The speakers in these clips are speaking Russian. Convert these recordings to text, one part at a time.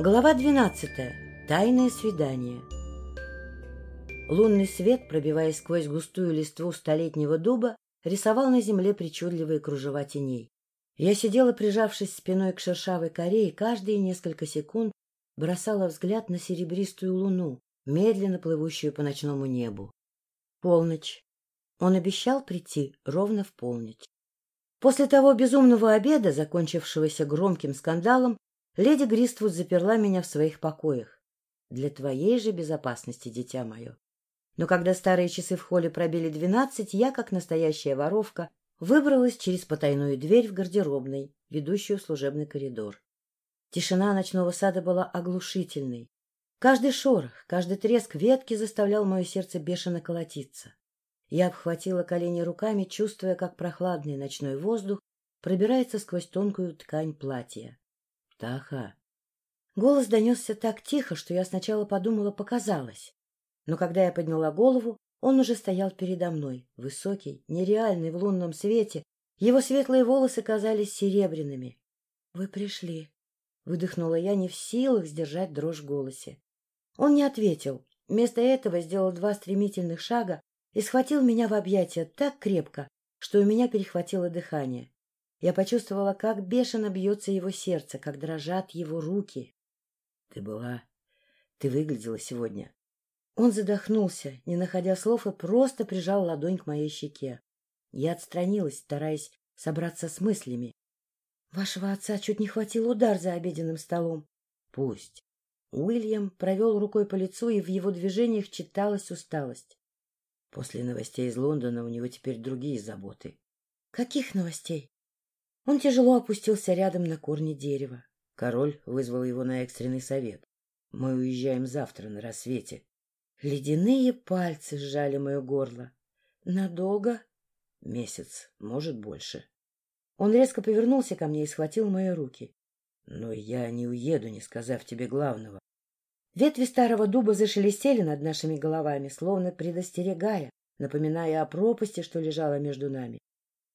Глава 12. Тайное свидание. Лунный свет, пробиваясь сквозь густую листву столетнего дуба, рисовал на земле причудливые кружева теней. Я сидела, прижавшись спиной к шершавой коре, и каждые несколько секунд бросала взгляд на серебристую луну, медленно плывущую по ночному небу. Полночь. Он обещал прийти ровно в полночь. После того безумного обеда, закончившегося громким скандалом, леди Гриствуд заперла меня в своих покоях. Для твоей же безопасности, дитя мое. Но когда старые часы в холле пробили двенадцать, я, как настоящая воровка, выбралась через потайную дверь в гардеробной, ведущую в служебный коридор. Тишина ночного сада была оглушительной. Каждый шорох, каждый треск ветки заставлял мое сердце бешено колотиться. Я обхватила колени руками, чувствуя, как прохладный ночной воздух пробирается сквозь тонкую ткань платья. «Птаха!» Голос донесся так тихо, что я сначала подумала, показалось. Но когда я подняла голову, он уже стоял передо мной, высокий, нереальный в лунном свете. Его светлые волосы казались серебряными. — Вы пришли, — выдохнула я, не в силах сдержать дрожь в голосе. Он не ответил. Вместо этого сделал два стремительных шага и схватил меня в объятия так крепко, что у меня перехватило дыхание. Я почувствовала, как бешено бьется его сердце, как дрожат его руки. — Ты была... Ты выглядела сегодня. Он задохнулся, не находя слов, и просто прижал ладонь к моей щеке. Я отстранилась, стараясь собраться с мыслями. — Вашего отца чуть не хватил удар за обеденным столом. — Пусть. Уильям провел рукой по лицу, и в его движениях читалась усталость. После новостей из Лондона у него теперь другие заботы. — Каких новостей? Он тяжело опустился рядом на корни дерева. Король вызвал его на экстренный совет. Мы уезжаем завтра на рассвете. Ледяные пальцы сжали мое горло. Надолго? Месяц, может, больше. Он резко повернулся ко мне и схватил мои руки. Но я не уеду, не сказав тебе главного. Ветви старого дуба зашелестели над нашими головами, словно предостерегая, напоминая о пропасти, что лежала между нами.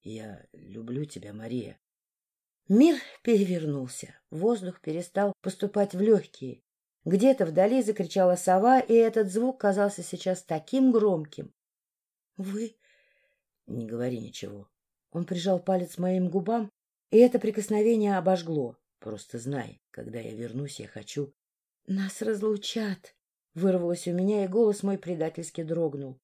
Я люблю тебя, Мария. Мир перевернулся, воздух перестал поступать в легкие. Где-то вдали закричала сова, и этот звук казался сейчас таким громким. — Вы... — Не говори ничего. Он прижал палец моим губам, и это прикосновение обожгло. Просто знай, когда я вернусь, я хочу, нас разлучат, вырвалось у меня, и голос мой предательски дрогнул.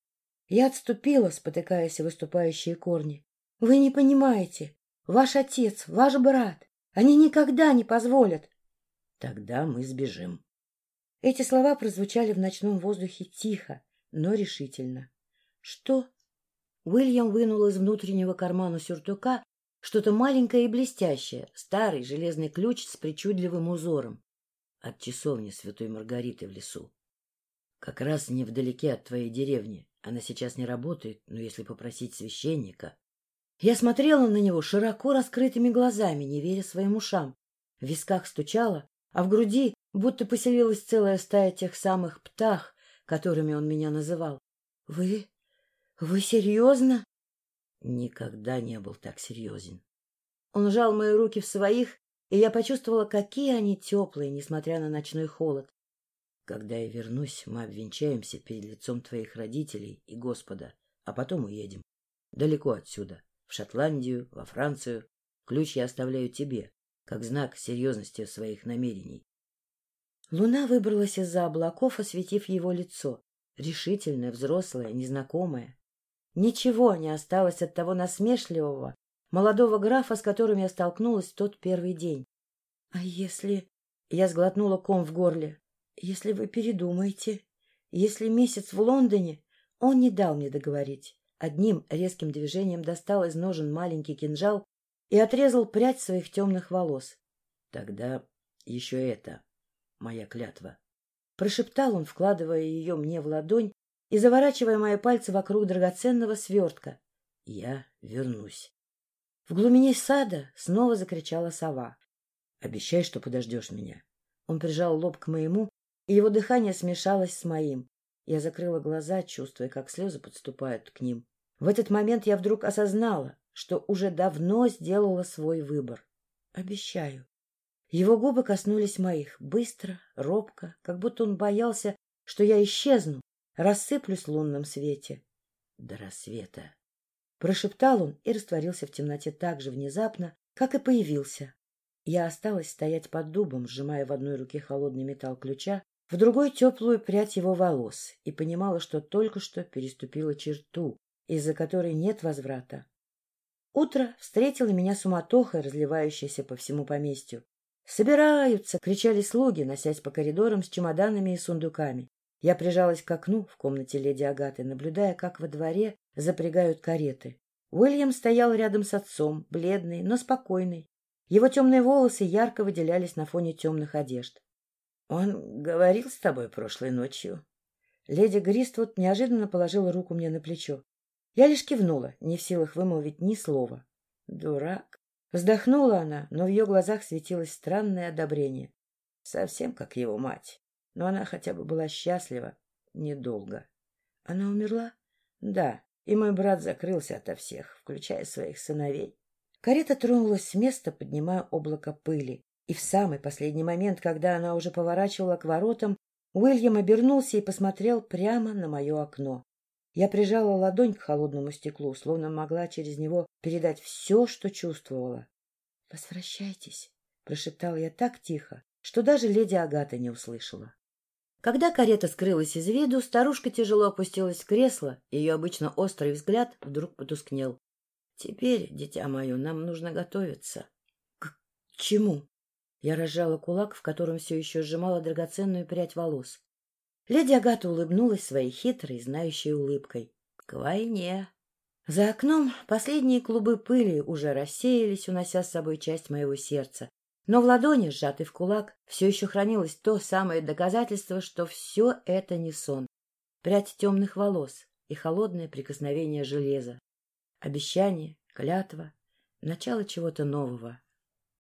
Я отступила, спотыкаясь выступающие корни. Вы не понимаете. Ваш отец, ваш брат, они никогда не позволят. Тогда мы сбежим. Эти слова прозвучали в ночном воздухе тихо, но решительно. Что? Уильям вынул из внутреннего кармана сюртука что-то маленькое и блестящее, старый железный ключ с причудливым узором от часовни Святой Маргариты в лесу. Как раз невдалеке от твоей деревни. Она сейчас не работает, но если попросить священника... Я смотрела на него широко раскрытыми глазами, не веря своим ушам. В висках стучало, а в груди будто поселилась целая стая тех самых птах, которыми он меня называл. — Вы... вы серьезно? Никогда не был так серьезен. Он сжал мои руки в своих и я почувствовала, какие они теплые, несмотря на ночной холод. Когда я вернусь, мы обвенчаемся перед лицом твоих родителей и Господа, а потом уедем. Далеко отсюда, в Шотландию, во Францию. Ключ я оставляю тебе, как знак серьезности своих намерений. Луна выбралась из-за облаков, осветив его лицо. Решительное, взрослое, незнакомое. Ничего не осталось от того насмешливого, молодого графа, с которым я столкнулась в тот первый день. — А если... Я сглотнула ком в горле. — Если вы передумаете, если месяц в Лондоне... Он не дал мне договорить. Одним резким движением достал из ножен маленький кинжал и отрезал прядь своих темных волос. — Тогда еще это, моя клятва. Прошептал он, вкладывая ее мне в ладонь и заворачивая мои пальцы вокруг драгоценного свертка. — Я вернусь. В глубине сада снова закричала сова. — Обещай, что подождешь меня. Он прижал лоб к моему, и его дыхание смешалось с моим. Я закрыла глаза, чувствуя, как слезы подступают к ним. В этот момент я вдруг осознала, что уже давно сделала свой выбор. Обещаю. Его губы коснулись моих, быстро, робко, как будто он боялся, что я исчезну, рассыплюсь в лунном свете. До рассвета. Прошептал он и растворился в темноте так же внезапно, как и появился. Я осталась стоять под дубом, сжимая в одной руке холодный металл ключа, в другой теплую прядь его волос, и понимала, что только что переступила черту, из-за которой нет возврата. Утро встретило меня суматохой, разливающейся по всему поместью. «Собираются!» — кричали слуги, носясь по коридорам с чемоданами и сундуками. Я прижалась к окну в комнате леди Агаты, наблюдая, как во дворе запрягают кареты. Уильям стоял рядом с отцом, бледный, но спокойный. Его темные волосы ярко выделялись на фоне темных одежд. — Он говорил с тобой прошлой ночью? Леди Гриствуд неожиданно положила руку мне на плечо. Я лишь кивнула, не в силах вымолвить ни слова. Дурак. Вздохнула она, но в ее глазах светилось странное одобрение. Совсем как его мать. Но она хотя бы была счастлива. Недолго. Она умерла? Да. И мой брат закрылся ото всех, включая своих сыновей. Карета тронулась с места, поднимая облако пыли. И в самый последний момент, когда она уже поворачивала к воротам, Уильям обернулся и посмотрел прямо на мое окно. Я прижала ладонь к холодному стеклу, словно могла через него передать все, что чувствовала. — Возвращайтесь, — прошептала я так тихо, что даже леди Агата не услышала. Когда карета скрылась из виду, старушка тяжело опустилась в кресло, и ее обычно острый взгляд вдруг потускнел. — Теперь, дитя мое, нам нужно готовиться. — К чему? Я разжала кулак, в котором все еще сжимала драгоценную прядь волос. Леди Агата улыбнулась своей хитрой, знающей улыбкой. — К войне. За окном последние клубы пыли уже рассеялись, унося с собой часть моего сердца. Но в ладони, сжатой в кулак, все еще хранилось то самое доказательство, что все это не сон. Прядь темных волос и холодное прикосновение железа. Обещание, клятва, начало чего-то нового,